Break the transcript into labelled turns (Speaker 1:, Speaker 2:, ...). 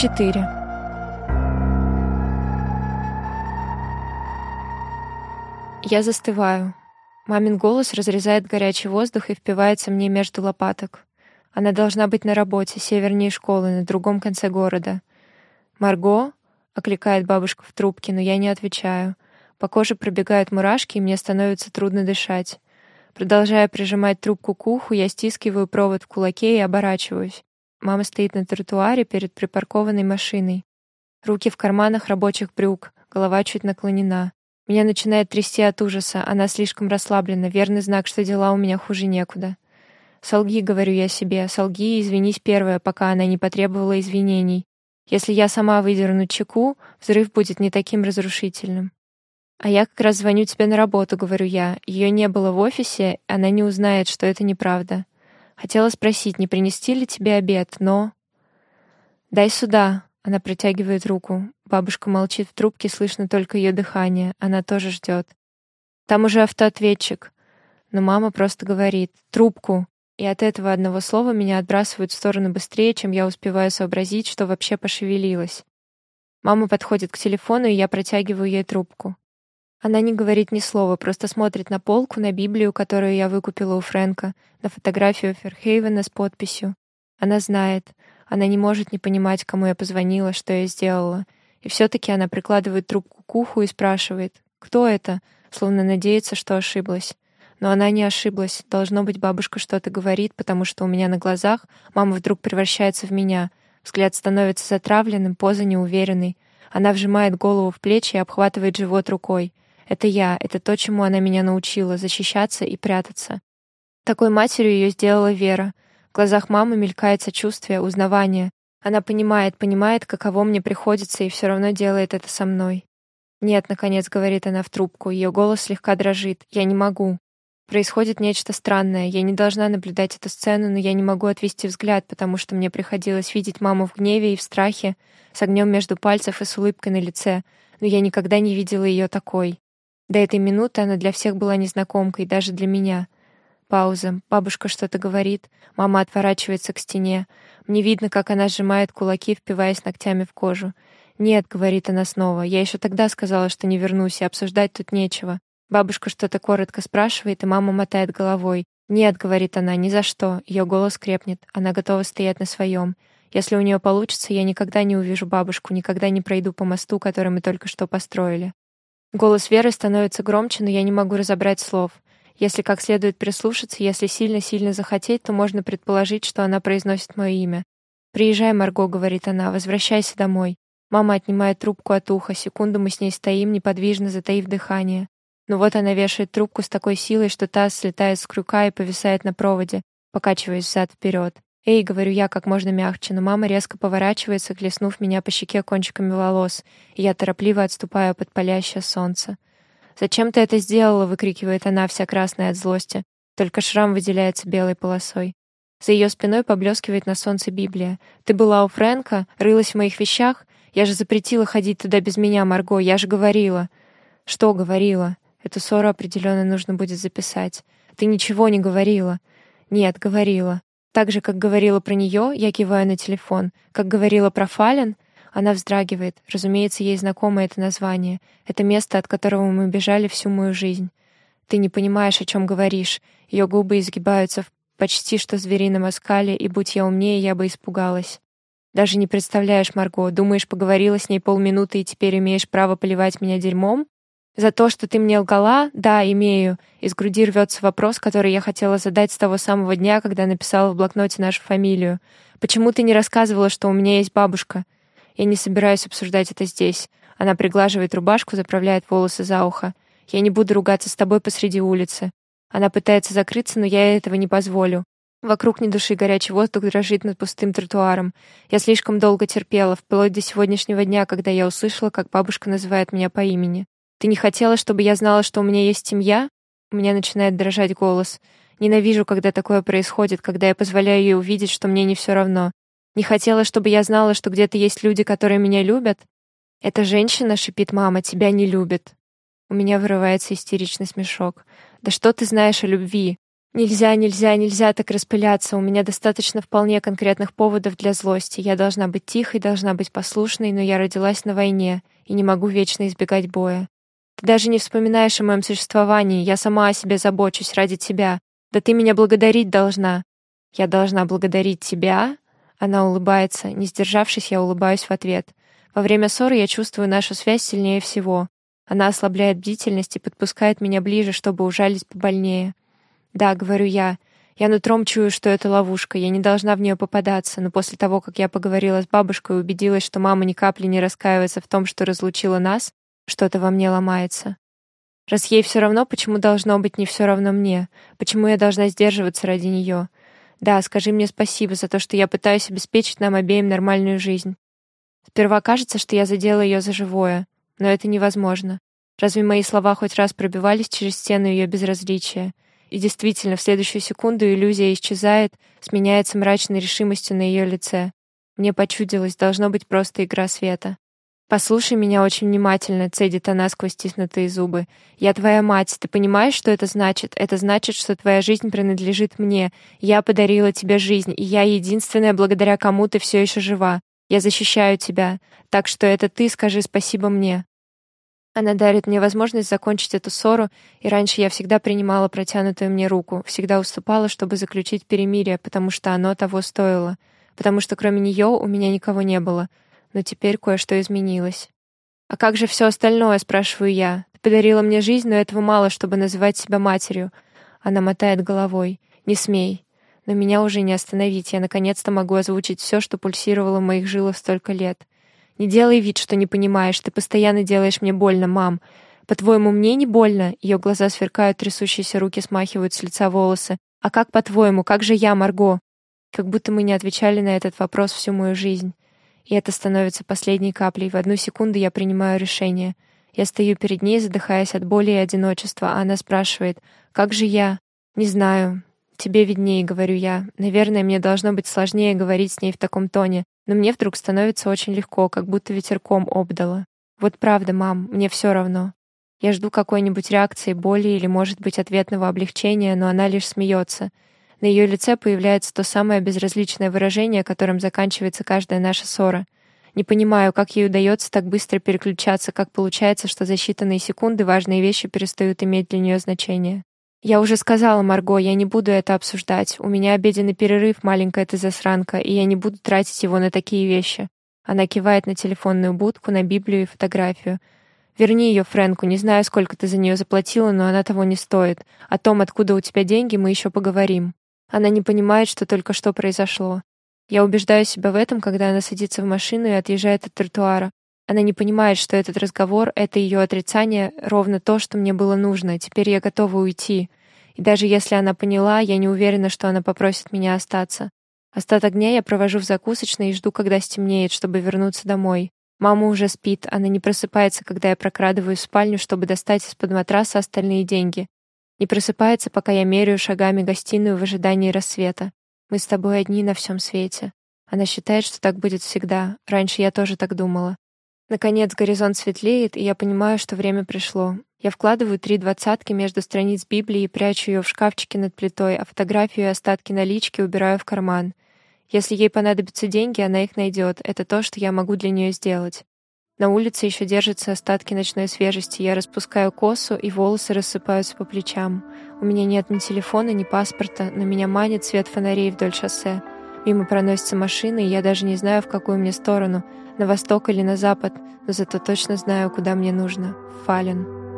Speaker 1: 4. Я застываю. Мамин голос разрезает горячий воздух и впивается мне между лопаток. Она должна быть на работе, севернее школы, на другом конце города. «Марго?» — окликает бабушка в трубке, но я не отвечаю. По коже пробегают мурашки, и мне становится трудно дышать. Продолжая прижимать трубку к уху, я стискиваю провод в кулаке и оборачиваюсь. Мама стоит на тротуаре перед припаркованной машиной. Руки в карманах рабочих брюк, голова чуть наклонена. Меня начинает трясти от ужаса, она слишком расслаблена, верный знак, что дела у меня хуже некуда. Солги, говорю я себе, солги и извинись первая, пока она не потребовала извинений. Если я сама выдерну чеку, взрыв будет не таким разрушительным. А я как раз звоню тебе на работу, говорю я. Ее не было в офисе, она не узнает, что это неправда. Хотела спросить, не принести ли тебе обед, но... Дай сюда. Она протягивает руку. Бабушка молчит в трубке, слышно только ее дыхание. Она тоже ждет. Там уже автоответчик. Но мама просто говорит «трубку». И от этого одного слова меня отбрасывают в сторону быстрее, чем я успеваю сообразить, что вообще пошевелилась. Мама подходит к телефону, и я протягиваю ей трубку. Она не говорит ни слова, просто смотрит на полку, на Библию, которую я выкупила у Фрэнка, на фотографию Ферхейвена с подписью. Она знает. Она не может не понимать, кому я позвонила, что я сделала. И все-таки она прикладывает трубку к уху и спрашивает, кто это, словно надеется, что ошиблась. Но она не ошиблась. Должно быть, бабушка что-то говорит, потому что у меня на глазах мама вдруг превращается в меня. Взгляд становится затравленным, поза неуверенной. Она вжимает голову в плечи и обхватывает живот рукой. Это я, это то, чему она меня научила — защищаться и прятаться. Такой матерью ее сделала Вера. В глазах мамы мелькает сочувствие, узнавание. Она понимает, понимает, каково мне приходится, и все равно делает это со мной. «Нет», — наконец говорит она в трубку, ее голос слегка дрожит. «Я не могу». Происходит нечто странное. Я не должна наблюдать эту сцену, но я не могу отвести взгляд, потому что мне приходилось видеть маму в гневе и в страхе, с огнем между пальцев и с улыбкой на лице, но я никогда не видела ее такой. До этой минуты она для всех была незнакомкой, даже для меня. Пауза. Бабушка что-то говорит. Мама отворачивается к стене. Мне видно, как она сжимает кулаки, впиваясь ногтями в кожу. «Нет», — говорит она снова, — «я еще тогда сказала, что не вернусь, и обсуждать тут нечего. Бабушка что-то коротко спрашивает, и мама мотает головой. «Нет», — говорит она, — «ни за что». Ее голос крепнет. Она готова стоять на своем. Если у нее получится, я никогда не увижу бабушку, никогда не пройду по мосту, который мы только что построили. Голос Веры становится громче, но я не могу разобрать слов. Если как следует прислушаться, если сильно-сильно захотеть, то можно предположить, что она произносит мое имя. «Приезжай, Марго», — говорит она, — «возвращайся домой». Мама отнимает трубку от уха. Секунду мы с ней стоим, неподвижно затаив дыхание. Но вот она вешает трубку с такой силой, что та слетает с крюка и повисает на проводе, покачиваясь взад-вперед. «Эй», — говорю я как можно мягче, но мама резко поворачивается, хлестнув меня по щеке кончиками волос, и я торопливо отступаю под палящее солнце. «Зачем ты это сделала?» — выкрикивает она, вся красная от злости. Только шрам выделяется белой полосой. За ее спиной поблескивает на солнце Библия. «Ты была у Фрэнка? Рылась в моих вещах? Я же запретила ходить туда без меня, Марго, я же говорила». «Что говорила?» Эту ссору определенно нужно будет записать. Ты ничего не говорила. Нет, говорила. Так же, как говорила про нее, я киваю на телефон. Как говорила про Фален, она вздрагивает. Разумеется, ей знакомо это название. Это место, от которого мы бежали всю мою жизнь. Ты не понимаешь, о чем говоришь. Ее губы изгибаются в почти что зверином оскале, и будь я умнее, я бы испугалась. Даже не представляешь, Марго, думаешь, поговорила с ней полминуты и теперь имеешь право поливать меня дерьмом? За то, что ты мне лгала, да, имею. Из груди рвется вопрос, который я хотела задать с того самого дня, когда написала в блокноте нашу фамилию. Почему ты не рассказывала, что у меня есть бабушка? Я не собираюсь обсуждать это здесь. Она приглаживает рубашку, заправляет волосы за ухо. Я не буду ругаться с тобой посреди улицы. Она пытается закрыться, но я этого не позволю. Вокруг ни души горячий воздух дрожит над пустым тротуаром. Я слишком долго терпела, вплоть до сегодняшнего дня, когда я услышала, как бабушка называет меня по имени. Ты не хотела, чтобы я знала, что у меня есть семья? У меня начинает дрожать голос. Ненавижу, когда такое происходит, когда я позволяю ей увидеть, что мне не все равно. Не хотела, чтобы я знала, что где-то есть люди, которые меня любят? Эта женщина, шипит мама, тебя не любит. У меня вырывается истеричный смешок. Да что ты знаешь о любви? Нельзя, нельзя, нельзя так распыляться. У меня достаточно вполне конкретных поводов для злости. Я должна быть тихой, должна быть послушной, но я родилась на войне и не могу вечно избегать боя. Ты даже не вспоминаешь о моем существовании. Я сама о себе забочусь ради тебя. Да ты меня благодарить должна. Я должна благодарить тебя? Она улыбается. Не сдержавшись, я улыбаюсь в ответ. Во время ссоры я чувствую нашу связь сильнее всего. Она ослабляет бдительность и подпускает меня ближе, чтобы ужалить побольнее. Да, говорю я. Я нутром чую, что это ловушка, я не должна в нее попадаться, но после того, как я поговорила с бабушкой и убедилась, что мама ни капли не раскаивается в том, что разлучила нас, что-то во мне ломается. Раз ей все равно, почему должно быть не все равно мне? Почему я должна сдерживаться ради нее? Да, скажи мне спасибо за то, что я пытаюсь обеспечить нам обеим нормальную жизнь. Сперва кажется, что я задела ее за живое, но это невозможно. Разве мои слова хоть раз пробивались через стену ее безразличия? И действительно, в следующую секунду иллюзия исчезает, сменяется мрачной решимостью на ее лице. Мне почудилось, должно быть просто игра света. «Послушай меня очень внимательно», — цедит она сквозь стиснутые зубы. «Я твоя мать. Ты понимаешь, что это значит? Это значит, что твоя жизнь принадлежит мне. Я подарила тебе жизнь, и я единственная, благодаря кому ты все еще жива. Я защищаю тебя. Так что это ты скажи спасибо мне». Она дарит мне возможность закончить эту ссору, и раньше я всегда принимала протянутую мне руку, всегда уступала, чтобы заключить перемирие, потому что оно того стоило, потому что кроме нее у меня никого не было. Но теперь кое-что изменилось. «А как же все остальное?» — спрашиваю я. «Ты подарила мне жизнь, но этого мало, чтобы называть себя матерью». Она мотает головой. «Не смей. Но меня уже не остановить. Я наконец-то могу озвучить все, что пульсировало в моих жилах столько лет. Не делай вид, что не понимаешь. Ты постоянно делаешь мне больно, мам. По-твоему, мне не больно? Ее глаза сверкают, трясущиеся руки смахивают с лица волосы. А как по-твоему, как же я, Марго? Как будто мы не отвечали на этот вопрос всю мою жизнь. И это становится последней каплей. В одну секунду я принимаю решение. Я стою перед ней, задыхаясь от боли и одиночества, а она спрашивает, «Как же я?» «Не знаю. Тебе виднее», — говорю я. Наверное, мне должно быть сложнее говорить с ней в таком тоне, но мне вдруг становится очень легко, как будто ветерком обдало. Вот правда, мам, мне все равно. Я жду какой-нибудь реакции, боли или, может быть, ответного облегчения, но она лишь смеется. На ее лице появляется то самое безразличное выражение, которым заканчивается каждая наша ссора. Не понимаю, как ей удается так быстро переключаться, как получается, что за считанные секунды важные вещи перестают иметь для нее значение. «Я уже сказала, Марго, я не буду это обсуждать. У меня обеденный перерыв, маленькая ты засранка, и я не буду тратить его на такие вещи». Она кивает на телефонную будку, на Библию и фотографию. «Верни ее Фрэнку. Не знаю, сколько ты за нее заплатила, но она того не стоит. О том, откуда у тебя деньги, мы еще поговорим». Она не понимает, что только что произошло. Я убеждаю себя в этом, когда она садится в машину и отъезжает от тротуара. Она не понимает, что этот разговор — это ее отрицание, ровно то, что мне было нужно. Теперь я готова уйти. И даже если она поняла, я не уверена, что она попросит меня остаться. Остаток дня я провожу в закусочной и жду, когда стемнеет, чтобы вернуться домой. Мама уже спит, она не просыпается, когда я прокрадываюсь в спальню, чтобы достать из-под матраса остальные деньги. Не просыпается, пока я меряю шагами гостиную в ожидании рассвета. Мы с тобой одни на всем свете. Она считает, что так будет всегда. Раньше я тоже так думала. Наконец горизонт светлеет, и я понимаю, что время пришло. Я вкладываю три двадцатки между страниц Библии и прячу ее в шкафчике над плитой, а фотографию и остатки налички убираю в карман. Если ей понадобятся деньги, она их найдет. Это то, что я могу для нее сделать. На улице еще держатся остатки ночной свежести. Я распускаю косу, и волосы рассыпаются по плечам. У меня нет ни телефона, ни паспорта, но меня манит свет фонарей вдоль шоссе. Мимо проносятся машины, и я даже не знаю, в какую мне сторону, на восток или на запад, но зато точно знаю, куда мне нужно. Фален.